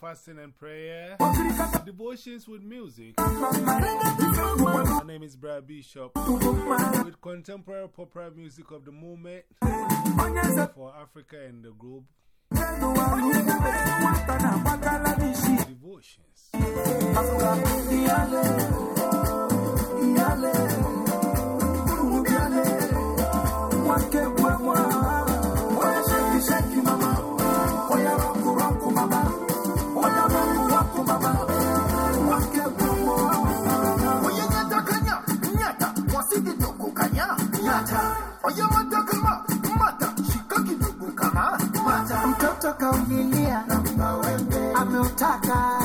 fasting and prayer. Devotions with music. My name is Brad Bishop. With contemporary popular music of the moment for Africa and the globe. Devotions. Ameutaka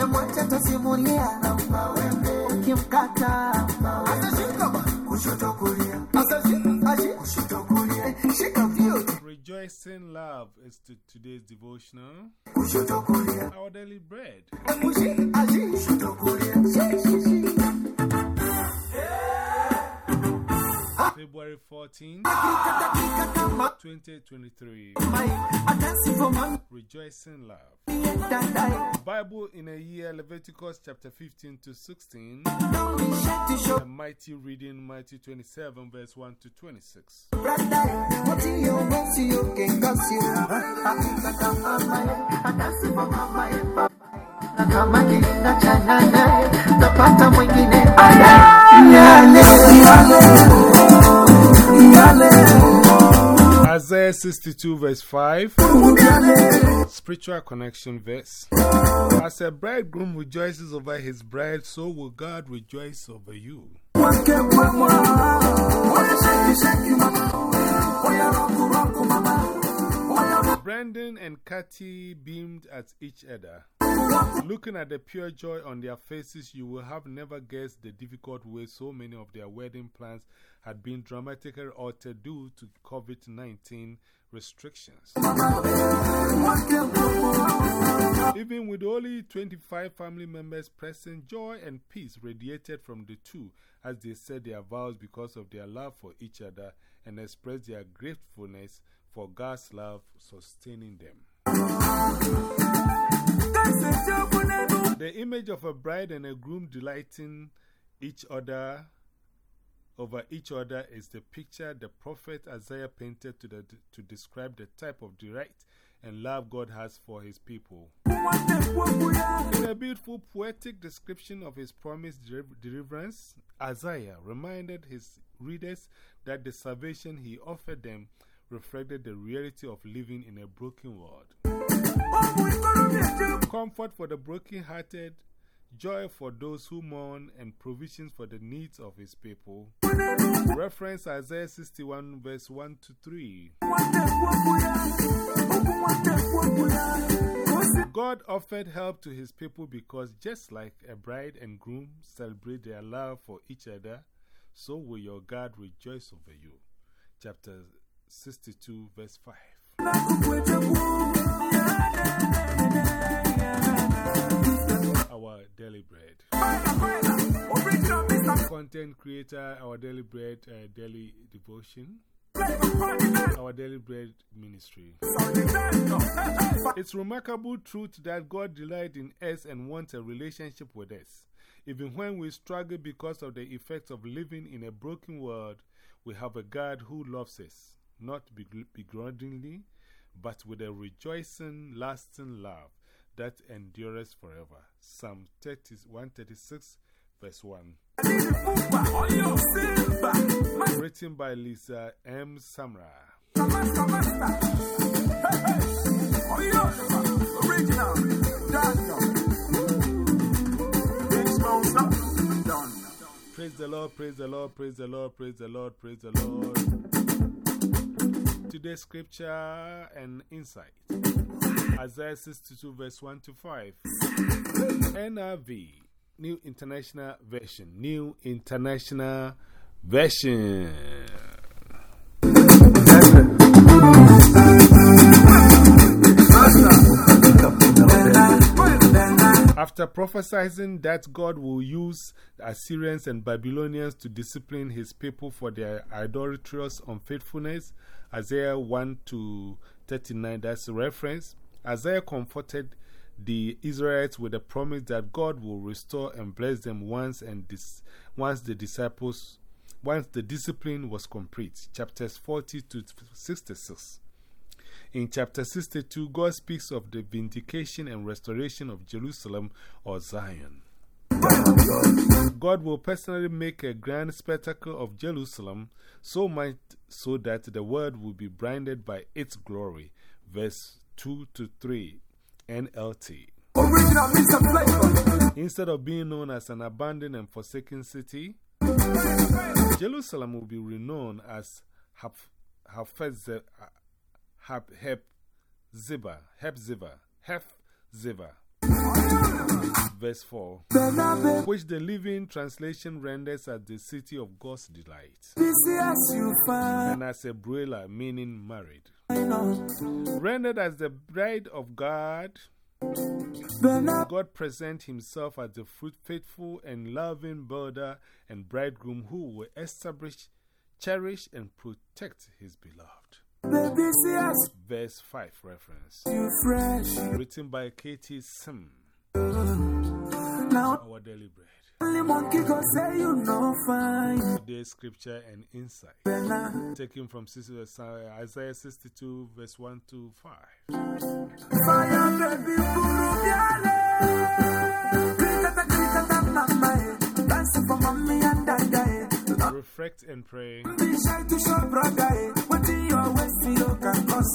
emwache tasimulia ukimkata. Kushoto kulia kushoto kulia shika vyote Rejoicing love is to today's devotional. Our daily bread. emushi February 14, 2023. adansi for Rejoicing love. Bible in a year, Leviticus chapter 15 to 16. don't be shy to show The mighty reading, Matthew 27, verse 1 to 26. brother what in your mouth you can 62, verse 5. Spiritual connection verse. As a bridegroom rejoices over his bride, so will God rejoice over you. Brandon and Kathy beamed at each other. Looking at the pure joy on their faces, you will have never guessed the difficult way so many of their wedding plans had been dramatically altered due to COVID 19 restrictions. Even with only 25 family members present, joy and peace radiated from the two as they said their vows because of their love for each other and expressed their gratefulness for God's love sustaining them. The image of a bride and a groom delighting each other over each other is the picture the prophet Isaiah painted to, the, to describe the type of delight and love God has for his people. In a beautiful poetic description of his promised deliverance, Isaiah reminded his readers that the salvation he offered them reflected the reality of living in a broken world. Comfort for the brokenhearted, joy for those who mourn, and provisions for the needs of his people. Reference Isaiah 61, verse 1 to 3. God offered help to his people because just like a bride and groom celebrate their love for each other, so will your God rejoice over you. Chapter 62, verse 5. Our daily bread. Content creator, our daily bread, uh, daily devotion, our daily bread ministry. It's remarkable truth that God delights in us and wants a relationship with us. Even when we struggle because of the effects of living in a broken world, we have a God who loves us, not begrudgingly, but with a rejoicing, lasting love that endures forever. Psalm 30, 136, verse 1. Written by Lisa M. Samra. Praise the Lord, praise the Lord, praise the Lord, praise the Lord, praise the Lord. Today's scripture and insight Isaiah 62, verse 1 to 5. NIV, New International Version. New International Version. After prophesying that God will use Assyrians and Babylonians to discipline his people for their idolatrous unfaithfulness, Isaiah 1 to 39, that's a reference. Isaiah comforted the Israelites with the promise that God will restore and bless them once, and once the disciples, once the discipline was complete. Chapters 40 to 66. In chapter 62, God speaks of the vindication and restoration of Jerusalem or Zion. God will personally make a grand spectacle of Jerusalem, so much so that the world will be blinded by its glory. Verse 2 to 3 NLT. Instead of being known as an abandoned and forsaken city, Jerusalem will be renowned as Hafezah. Hep, Hep Hep Ziba, Hep Ziba. Verse 4, which the Living Translation renders as the city of God's delight, and as a brella, meaning married. Rendered as the bride of God, God presents Himself as the faithful and loving builder and bridegroom who will establish, cherish, and protect His beloved. Verse 5 reference. Written by Katie Sim. Our daily bread. Today's scripture and insight. Taken from Isaiah 62, verse 1 to 5. Fire baby buru biale. Krikata krikata mama eh. Dancing for mommy and dada eh. Reflect and pray.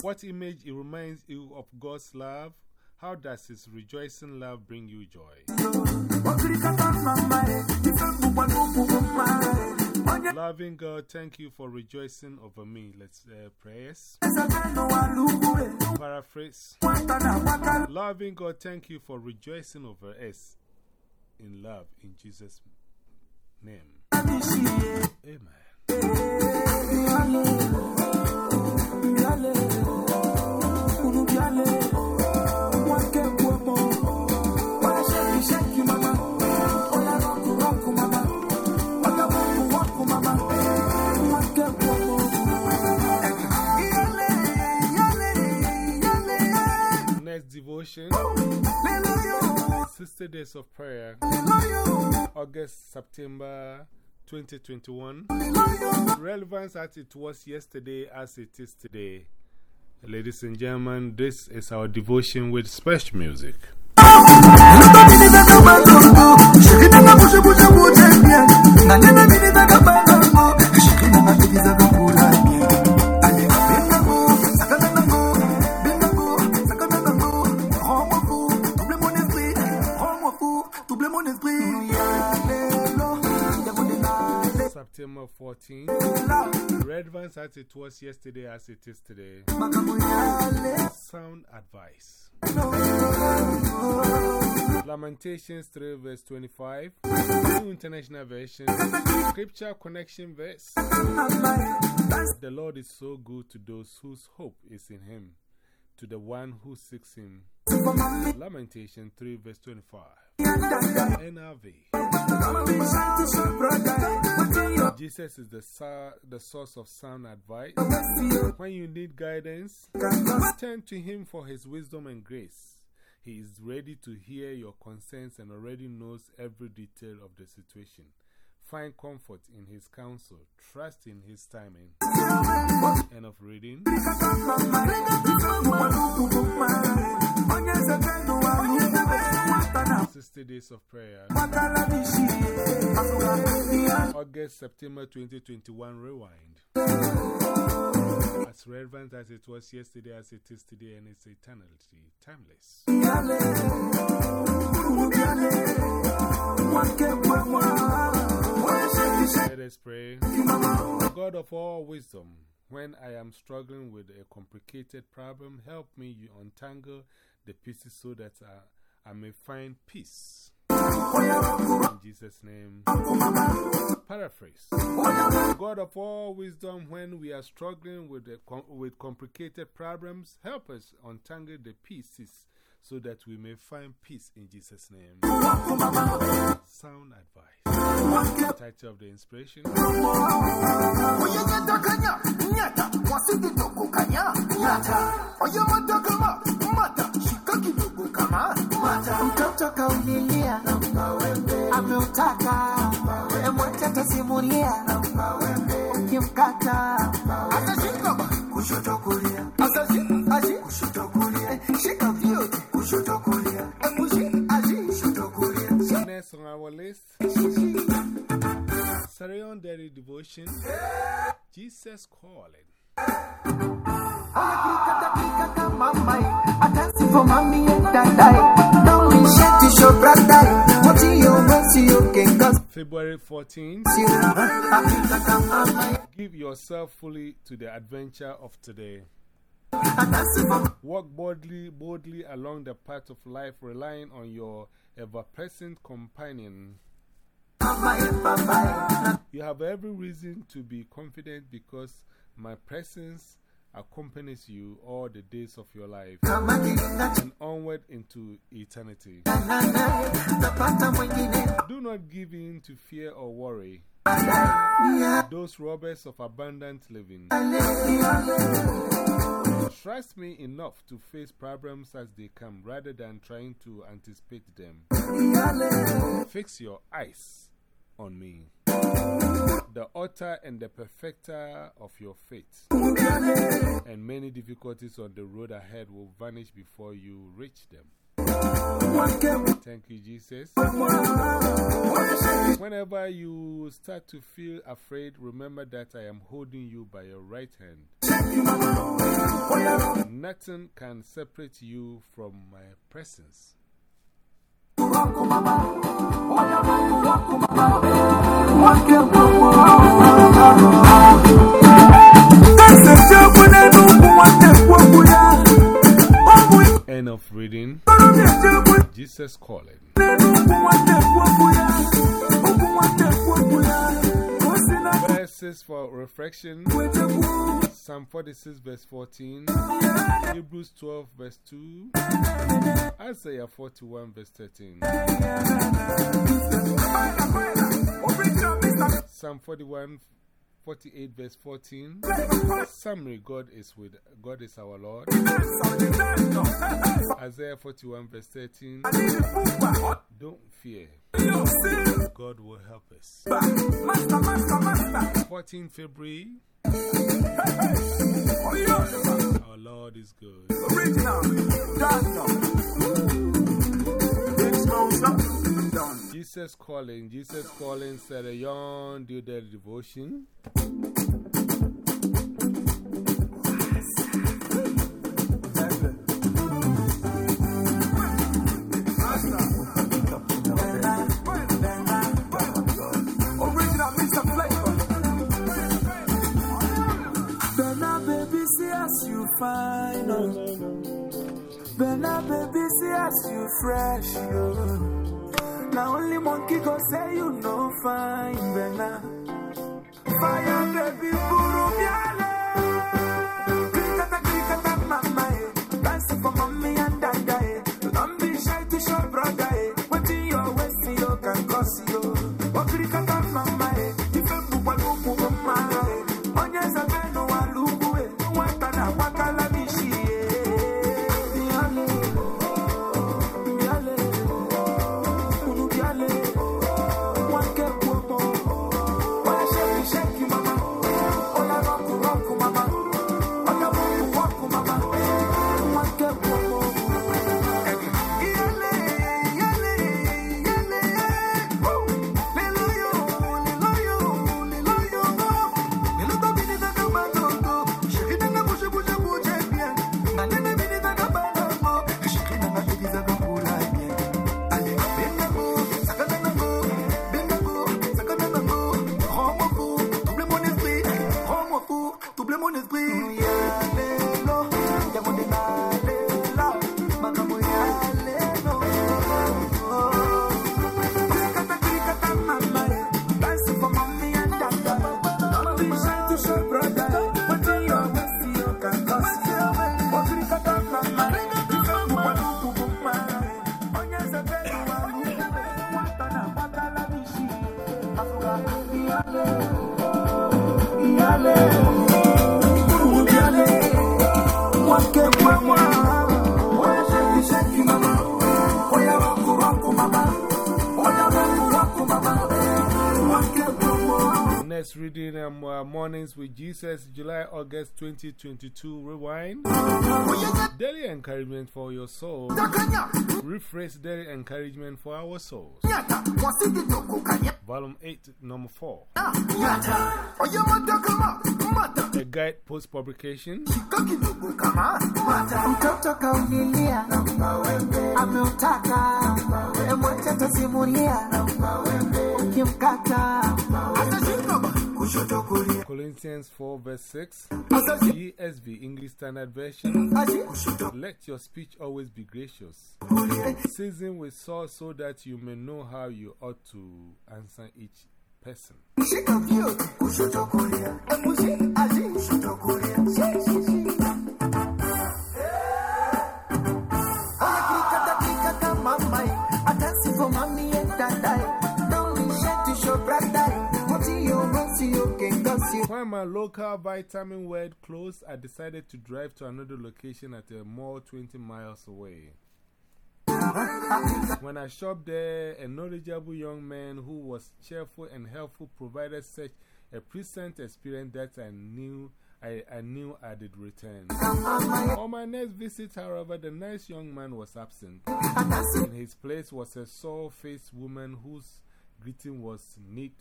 What image it reminds you of God's love? How does His rejoicing love bring you joy? Loving God, thank you for rejoicing over me. Let's uh, prayers. Paraphrase. Loving God, thank you for rejoicing over us in love in Jesus' name. Amen. 60 of prayer, August, September 2021. Relevance as it was yesterday as it is today. Ladies and gentlemen, this is our devotion with special music. As it was yesterday as it is today. Sound advice. Lamentations 3 verse 25. New International Version. Scripture Connection Verse. The Lord is so good to those whose hope is in Him, to the one who seeks Him. Lamentation 3, verse 25. and dada. NIV. Jesus is the, the source of sound advice. When you need guidance, turn to Him for His wisdom and grace. He is ready to hear your concerns and already knows every detail of the situation. Find comfort in His counsel, trust in His timing. End of reading. 60 days of prayer. August, September 2021 rewind. As relevant as it was yesterday, as it is today, and it's eternity, timeless. Us pray. God of all wisdom, when I am struggling with a complicated problem, help me untangle the pieces so that I, I may find peace. In Jesus' name. Paraphrase. God of all wisdom, when we are struggling with, com with complicated problems, help us untangle the pieces so that we may find peace in Jesus' name. Sound advice. Title of the inspiration. Jesus Calling. February 14th. Give yourself fully to the adventure of today. Walk boldly, boldly along the path of life, relying on your ever present companion. You have every reason to be confident because my presence accompanies you all the days of your life and onward into eternity. Do not give in to fear or worry. Those robbers of abundant living. Trust me enough to face problems as they come rather than trying to anticipate them. Fix your eyes on me, the author and the perfecter of your faith. And many difficulties on the road ahead will vanish before you reach them. Thank you, Jesus. Whenever you start to feel afraid, remember that I am holding you by your right hand. Nothing can separate you from my presence. End of reading. Jesus calling. Verses for reflection. Psalm 46, verse 14, Hebrews 12, verse 2, Isaiah 41, verse 13. Psalm 41, 48, verse 14. Summary God is with God is our Lord. Isaiah 41, verse 13. Don't fear. God will help us. 14 February. Our Lord is good. Jesus calling, Jesus calling, said a young do their devotion. you fine. Oh. Bella, baby, see as you fresh. Yo. Now only monkey go say you no fine, Bella. Fire, baby, buru iyale, iyale, Reading um, uh, Mornings with Jesus, July, August 2022. Rewind. Daily encouragement for your soul. Rephrase daily encouragement for our souls. Volume 8, number 4. A guide post publication. Colossians 4, verse 6. ESV, English Standard Version. Let your speech always be gracious, seasoned with salt so that you may know how you ought to answer each person. When my local Vitamin World closed, I decided to drive to another location at a mall 20 miles away. When I shopped there, a knowledgeable young man who was cheerful and helpful provided such a pleasant experience that I knew I, I knew I did return. On my next visit, however, the nice young man was absent. In his place was a sore faced woman whose greeting was need,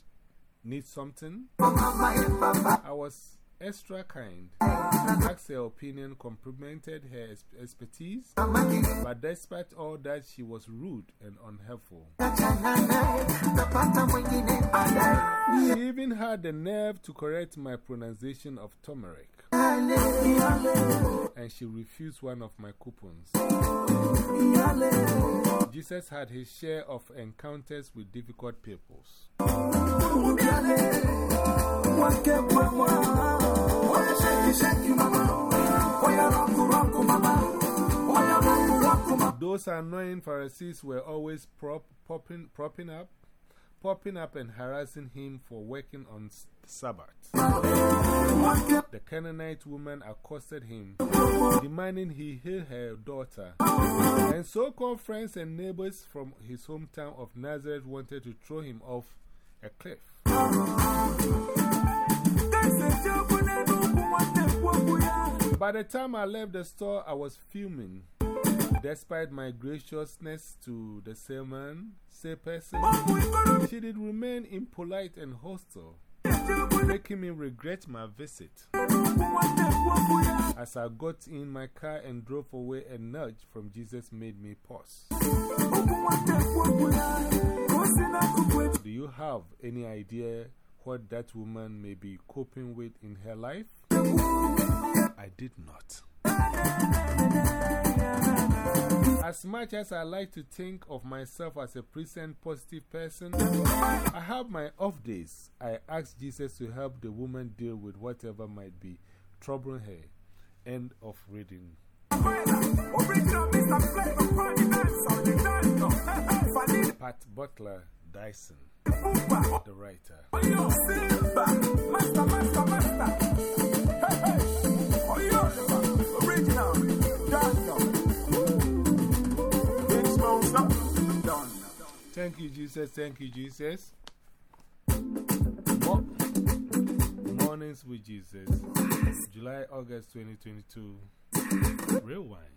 need something. I was extra kind, asked her opinion, complimented her expertise, but despite all that, she was rude and unhelpful. Baadaye. She even had the nerve to correct my pronunciation of turmeric, and she refused one of my coupons. Jesus had his share of encounters with difficult peoples. Those annoying Pharisees were always prop, popping, propping up, popping up and harassing him for working on Sabbath. The Canaanite woman accosted him, demanding he heal her daughter. And so called friends and neighbors from his hometown of Nazareth wanted to throw him off a cliff. By the time I left the store, I was fuming. Despite my graciousness to the salesman, salesperson, she did remain impolite and hostile, making me regret my visit. As I got in my car and drove away, a nudge from Jesus made me pause. Do you have any idea what that woman may be coping with in her life? I did not. As much as I like to think of myself as a present positive person, I have my off days. I ask Jesus to help the woman deal with whatever might be troubling her. End of reading. Pat Butler Dyson, the writer. Thank you, Jesus. Thank you, Jesus. Mo Mornings with Jesus. July, August 2022. Rewind. Original Real wine.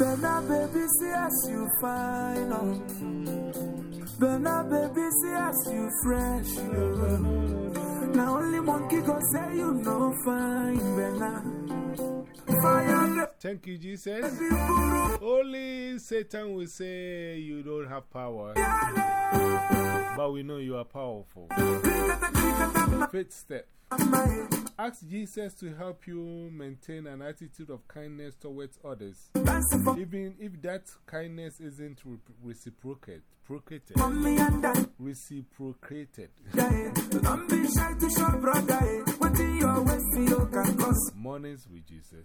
Bena baby, see as you fine, oh. Bena baby, see as you fresh. Now only monkey go say you no fine, Bena. Fire Thank you, Jesus. Only Satan will say you don't have power, but we know you are powerful. Fifth step Ask Jesus to help you maintain an attitude of kindness towards others, even if that kindness isn't reciprocated. Reciprocated. Mornings with Jesus.